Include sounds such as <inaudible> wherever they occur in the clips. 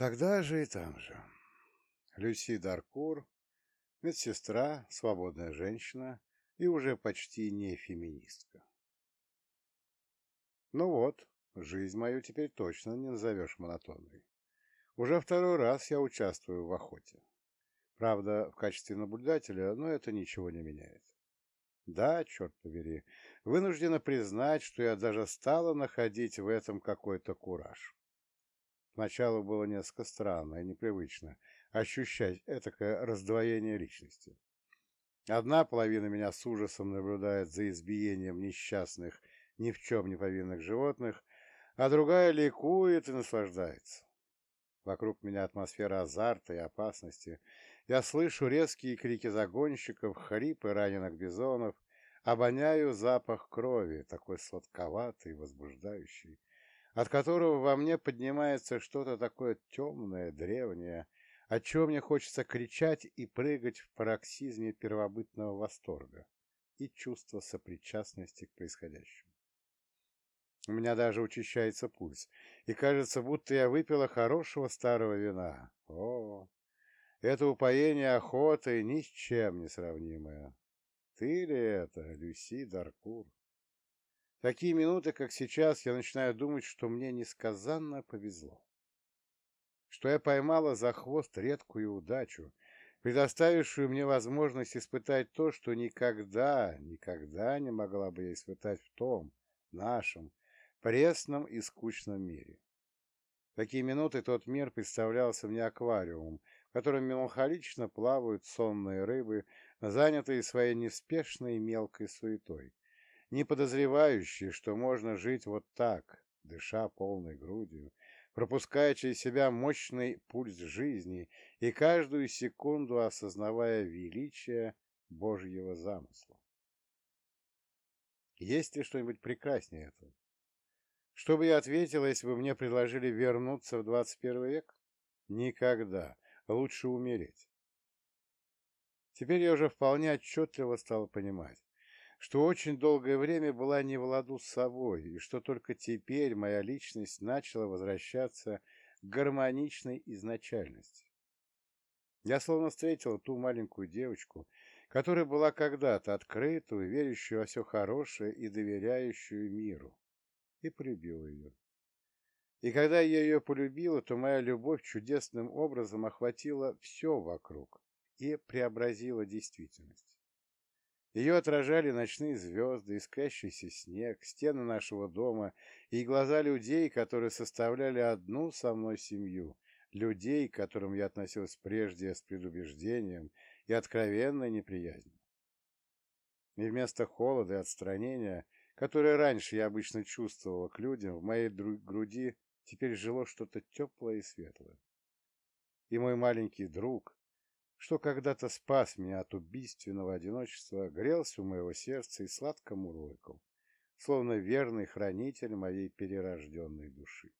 Тогда же и там же. Люси Даркур, медсестра, свободная женщина и уже почти не феминистка. Ну вот, жизнь мою теперь точно не назовешь монотонной. Уже второй раз я участвую в охоте. Правда, в качестве наблюдателя, но это ничего не меняет. Да, черт побери, вынуждена признать, что я даже стала находить в этом какой-то кураж. Сначала было несколько странно и непривычно ощущать этакое раздвоение личности. Одна половина меня с ужасом наблюдает за избиением несчастных, ни в чем не повинных животных, а другая ликует и наслаждается. Вокруг меня атмосфера азарта и опасности. Я слышу резкие крики загонщиков, хрипы раненых бизонов, обоняю запах крови, такой сладковатый, возбуждающий, от которого во мне поднимается что-то такое темное, древнее, от чего мне хочется кричать и прыгать в пароксизме первобытного восторга и чувства сопричастности к происходящему. У меня даже учащается пульс, и кажется, будто я выпила хорошего старого вина. О, это упоение охотой ни с чем не сравнимое. Ты ли это, Люси Даркур? Такие минуты, как сейчас, я начинаю думать, что мне несказанно повезло. Что я поймала за хвост редкую удачу, предоставившую мне возможность испытать то, что никогда, никогда не могла бы я испытать в том, нашем, пресном и скучном мире. В такие минуты тот мир представлялся мне аквариумом, в котором меланхолично плавают сонные рыбы, занятые своей неспешной мелкой суетой, не подозревающие, что можно жить вот так, дыша полной грудью, пропуская через себя мощный пульс жизни и каждую секунду осознавая величие Божьего замысла. Есть ли что-нибудь прекраснее этого? Что бы я ответила, если бы мне предложили вернуться в 21 век? Никогда. Лучше умереть. Теперь я уже вполне отчетливо стал понимать, что очень долгое время была не в ладу с собой, и что только теперь моя личность начала возвращаться к гармоничной изначальности. Я словно встретил ту маленькую девочку, которая была когда-то открытую, верящую во все хорошее и доверяющую миру и полюбила ее. И когда я ее полюбила, то моя любовь чудесным образом охватила все вокруг и преобразила действительность. Ее отражали ночные звезды, искрящийся снег, стены нашего дома и глаза людей, которые составляли одну со мной семью, людей, к которым я относился прежде с предубеждением и откровенной неприязнью. И вместо холода и отстранения – которое раньше я обычно чувствовала к людям, в моей груди теперь жило что-то теплое и светлое. И мой маленький друг, что когда-то спас меня от убийственного одиночества, грелся у моего сердца и сладко мурлыкал, словно верный хранитель моей перерожденной души.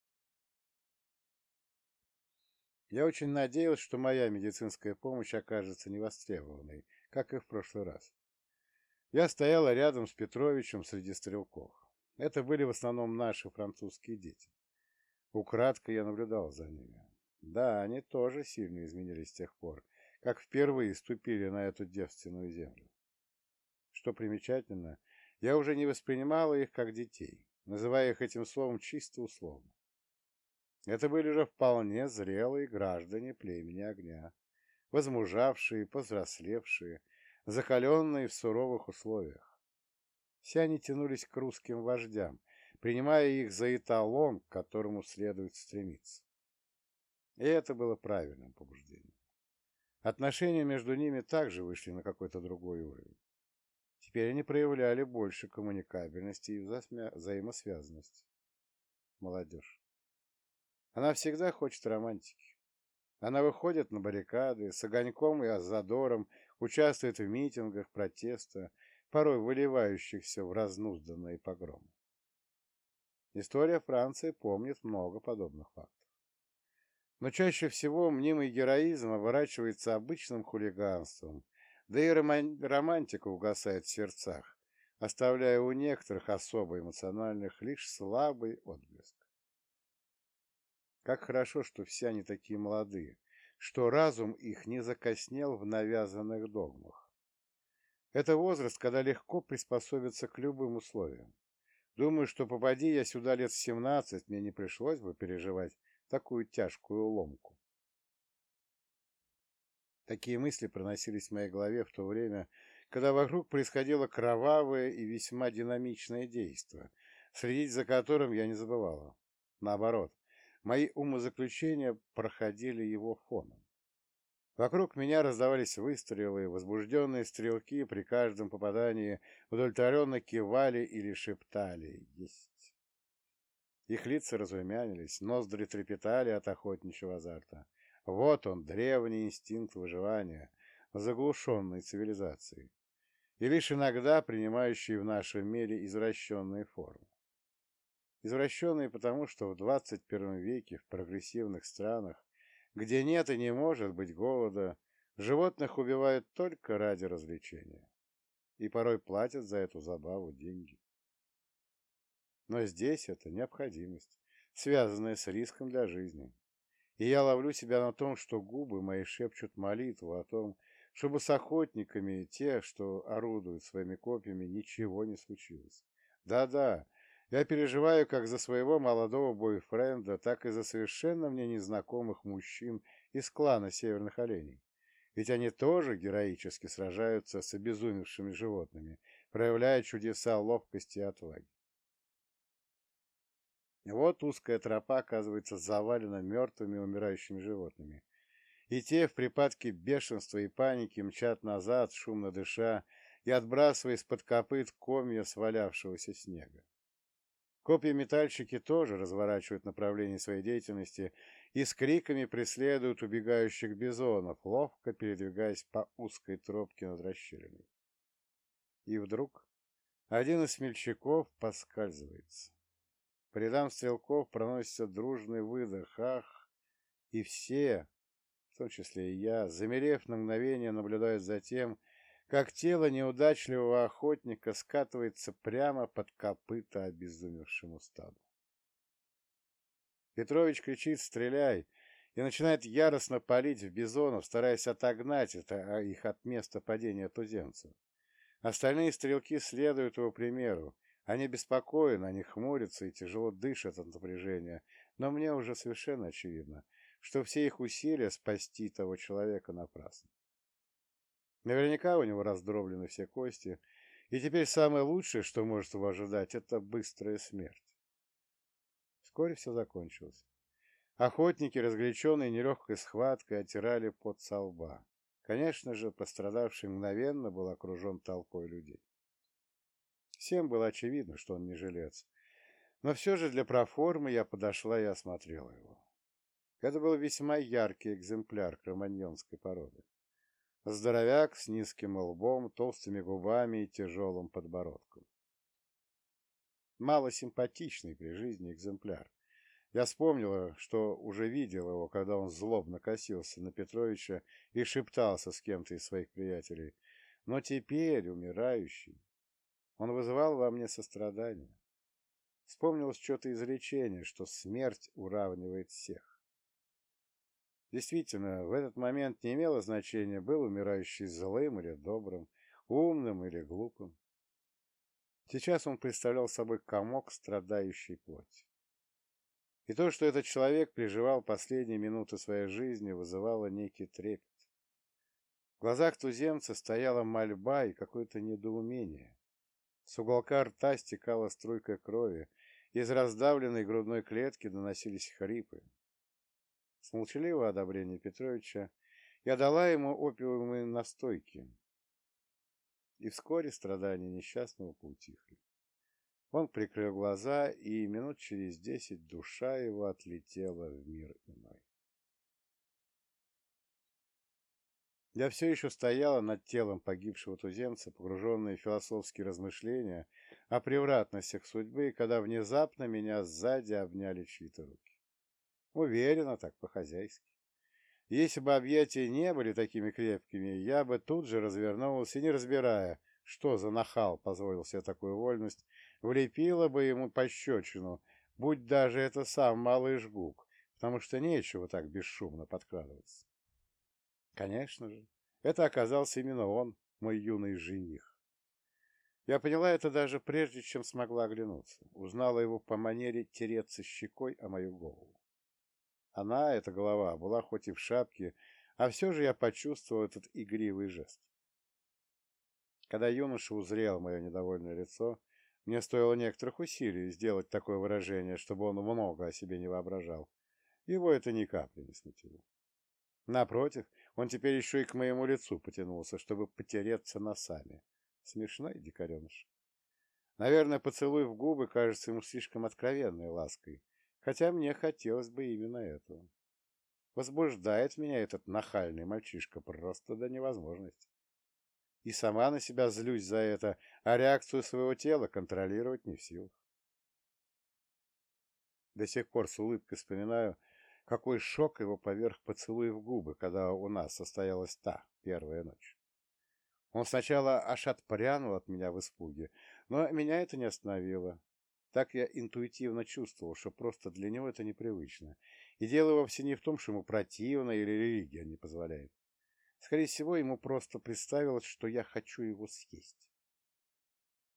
Я очень надеялся, что моя медицинская помощь окажется невостребованной, как и в прошлый раз. Я стояла рядом с Петровичем среди стрелков. Это были в основном наши французские дети. Украдко я наблюдал за ними. Да, они тоже сильно изменились с тех пор, как впервые ступили на эту девственную землю. Что примечательно, я уже не воспринимала их как детей, называя их этим словом чисто условно. Это были же вполне зрелые граждане племени огня, возмужавшие, повзрослевшие, закаленные в суровых условиях. Все они тянулись к русским вождям, принимая их за эталон, к которому следует стремиться. И это было правильным побуждением. Отношения между ними также вышли на какой-то другой уровень. Теперь они проявляли больше коммуникабельности и вза взаимосвязанности. Молодежь. Она всегда хочет романтики. Она выходит на баррикады с огоньком и задором участвует в митингах протеста, порой выливающихся в разнузданные погромы. История Франции помнит много подобных фактов. Но чаще всего мнимый героизм оборачивается обычным хулиганством, да и романтика угасает в сердцах, оставляя у некоторых особо эмоциональных лишь слабый отблеск. Как хорошо, что все они такие молодые, что разум их не закоснел в навязанных догмах. Это возраст, когда легко приспособиться к любым условиям. Думаю, что попади я сюда лет в семнадцать, мне не пришлось бы переживать такую тяжкую ломку. Такие мысли проносились в моей голове в то время, когда вокруг происходило кровавое и весьма динамичное действие, следить за которым я не забывала. Наоборот, мои умозаключения проходили его фоном. Вокруг меня раздавались выстрелы, возбужденные стрелки при каждом попадании удовлетворенно кивали или шептали «Есть». Их лица разумянились, ноздри трепетали от охотничьего азарта. Вот он, древний инстинкт выживания, заглушенный цивилизацией, и лишь иногда принимающий в нашем мире извращенные формы. Извращенные потому, что в 21 веке в прогрессивных странах где нет и не может быть голода, животных убивают только ради развлечения. И порой платят за эту забаву деньги. Но здесь это необходимость, связанная с риском для жизни. И я ловлю себя на том, что губы мои шепчут молитву о том, чтобы с охотниками, те, что орудуют своими копьями, ничего не случилось. Да-да, я переживаю как за своего молодого бойфренда, так и за совершенно мне незнакомых мужчин из клана Северных Оленей. Ведь они тоже героически сражаются с обезумевшими животными, проявляя чудеса ловкости и отваги. Вот узкая тропа оказывается завалена мертвыми умирающими животными. И те в припадке бешенства и паники мчат назад, шумно дыша, и отбрасывая из-под копыт комья свалявшегося снега. Копья-метальщики тоже разворачивают направление своей деятельности и с криками преследуют убегающих бизонов, ловко передвигаясь по узкой тропке над расщелиной. И вдруг один из смельчаков поскальзывается. По рядам стрелков проносится дружный выдох «Ах!» И все, в том числе и я, замерев на мгновение, наблюдают за тем, как тело неудачливого охотника скатывается прямо под копыта обезумевшему стаду. Петрович кричит «Стреляй!» и начинает яростно палить в бизонов, стараясь отогнать это, а их от места падения туземцев. Остальные стрелки следуют его примеру. Они беспокоены, они хмурятся и тяжело дышат от напряжения, но мне уже совершенно очевидно, что все их усилия спасти того человека напрасны. Наверняка у него раздроблены все кости, и теперь самое лучшее, что может его ожидать, это быстрая смерть. Вскоре все закончилось. Охотники, разгоряченные нелегкой схваткой, оттирали под со лба. Конечно же, пострадавший мгновенно был окружен толпой людей. Всем было очевидно, что он не жилец, но все же для проформы я подошла и осмотрела его. Это был весьма яркий экземпляр кроманьонской породы. Здоровяк с низким лбом, толстыми губами и тяжелым подбородком. Мало симпатичный при жизни экземпляр. Я вспомнила, что уже видел его, когда он злобно косился на Петровича и шептался с кем-то из своих приятелей. Но теперь, умирающий, он вызывал во мне сострадание. Вспомнилось что-то изречение, что смерть уравнивает всех. Действительно, в этот момент не имело значения, был умирающий злым или добрым, умным или глупым. Сейчас он представлял собой комок страдающей плоти. И то, что этот человек переживал последние минуты своей жизни, вызывало некий трепет. В глазах туземца стояла мольба и какое-то недоумение. С уголка рта стекала струйка крови, из раздавленной грудной клетки доносились хрипы. С молчаливого одобрения Петровича я дала ему опиумные настойки, и вскоре страдания несчастного поутихли. Он прикрыл глаза, и минут через десять душа его отлетела в мир иной. Я все еще стояла над телом погибшего туземца, погруженная в философские размышления о превратностях судьбы, когда внезапно меня сзади обняли чьи-то руки. Уверенно так, по-хозяйски. Если бы объятия не были такими крепкими, я бы тут же развернулся, не разбирая, что за нахал позволил себе такую вольность, влепила бы ему пощечину, будь даже это сам малыш Гук, потому что нечего так бесшумно подкрадываться. Конечно же, это оказался именно он, мой юный жених. Я поняла это даже прежде, чем смогла оглянуться. Узнала его по манере тереться щекой о мою голову. Она, эта голова, была хоть и в шапке, а все же я почувствовал этот игривый жест. Когда юноша узрел мое недовольное лицо, мне стоило некоторых усилий сделать такое выражение, чтобы он много о себе не воображал. Его это ни капли не смутило. Напротив, он теперь еще и к моему лицу потянулся, чтобы потереться носами. Смешной дикареныш. Наверное, поцелуй в губы кажется ему слишком откровенной лаской, хотя мне хотелось бы именно этого. Возбуждает меня этот нахальный мальчишка просто до невозможности. И сама на себя злюсь за это, а реакцию своего тела контролировать не в силах. До сих пор с улыбкой вспоминаю, какой шок его поверх поцелуя в губы, когда у нас состоялась та первая ночь. Он сначала аж отпрянул от меня в испуге, но меня это не остановило. Так я интуитивно чувствовал, что просто для него это непривычно. И дело вовсе не в том, что ему противно или религия не позволяет. Скорее всего, ему просто представилось, что я хочу его съесть.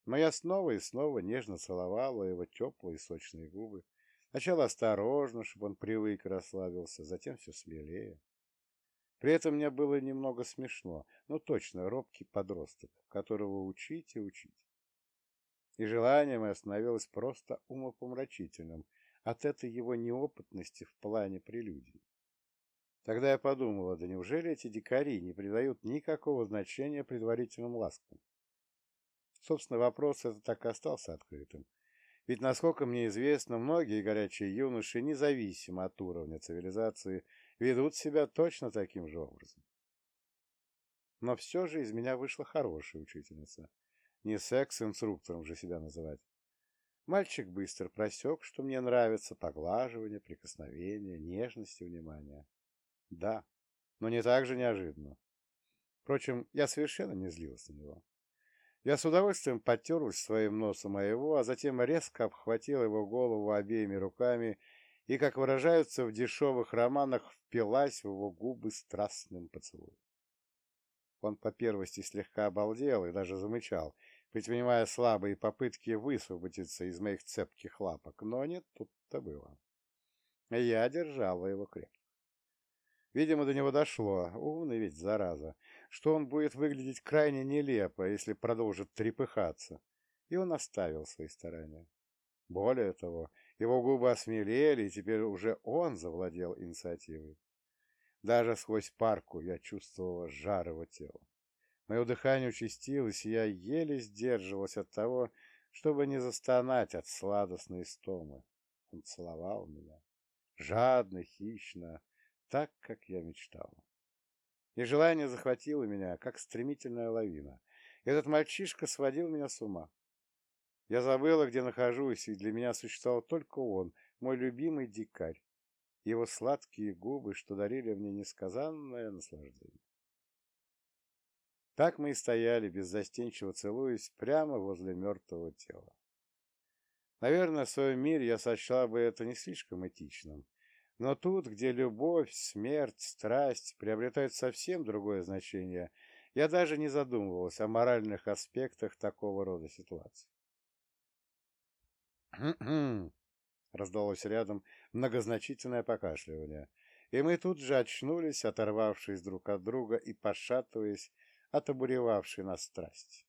Но я снова и снова нежно целовала его теплые сочные губы. Сначала осторожно, чтобы он привык и расслабился, затем все смелее. При этом мне было немного смешно, но точно робкий подросток, которого учить и учить. И желание мое становилось просто умопомрачительным от этой его неопытности в плане прелюдий. Тогда я подумала, да неужели эти дикари не придают никакого значения предварительным ласкам? Собственно, вопрос этот так и остался открытым. Ведь, насколько мне известно, многие горячие юноши, независимо от уровня цивилизации, ведут себя точно таким же образом. Но все же из меня вышла хорошая учительница. Не секс-инструктором же себя называть. Мальчик быстро просек, что мне нравится поглаживание, прикосновение, нежность и внимание. Да, но не так же неожиданно. Впрочем, я совершенно не злилась на него. Я с удовольствием потерлась своим носом о его, а затем резко обхватила его голову обеими руками и, как выражаются в дешевых романах, впилась в его губы страстным поцелуем. Он по первости слегка обалдел и даже замычал, предпринимая слабые попытки высвободиться из моих цепких лапок, но не тут-то было. Я держала его крепко. Видимо, до него дошло, умный ведь, зараза, что он будет выглядеть крайне нелепо, если продолжит трепыхаться, и он оставил свои старания. Более того, его губы осмелели, и теперь уже он завладел инициативой. Даже сквозь парку я чувствовала жар его тела. Мое дыхание участилось, и я еле сдерживалась от того, чтобы не застонать от сладостной истомы. Он целовал меня. Жадно, хищно, так, как я мечтала. И желание захватило меня, как стремительная лавина. Этот мальчишка сводил меня с ума. Я забыла, где нахожусь, и для меня существовал только он, мой любимый дикарь, его сладкие губы, что дарили мне несказанное наслаждение. Так мы и стояли, беззастенчиво целуясь, прямо возле мертвого тела. Наверное, в своем мире я сочла бы это не слишком этичным, но тут, где любовь, смерть, страсть приобретают совсем другое значение, я даже не задумывалась о моральных аспектах такого рода ситуаций. <clears throat> раздалось рядом многозначительное покашливание, и мы тут же очнулись, оторвавшись друг от друга и пошатываясь от обуревавшей нас страсти.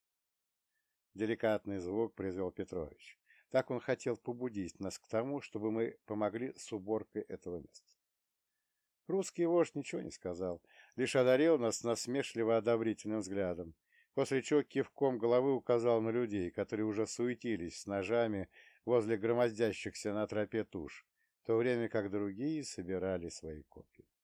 Деликатный звук произвел Петрович. Так он хотел побудить нас к тому, чтобы мы помогли с уборкой этого места. Русский вождь ничего не сказал, лишь одарил нас насмешливо одобрительным взглядом, после чего кивком головы указал на людей, которые уже суетились с ножами возле громоздящихся на тропе туш, в то время как другие собирали свои копии.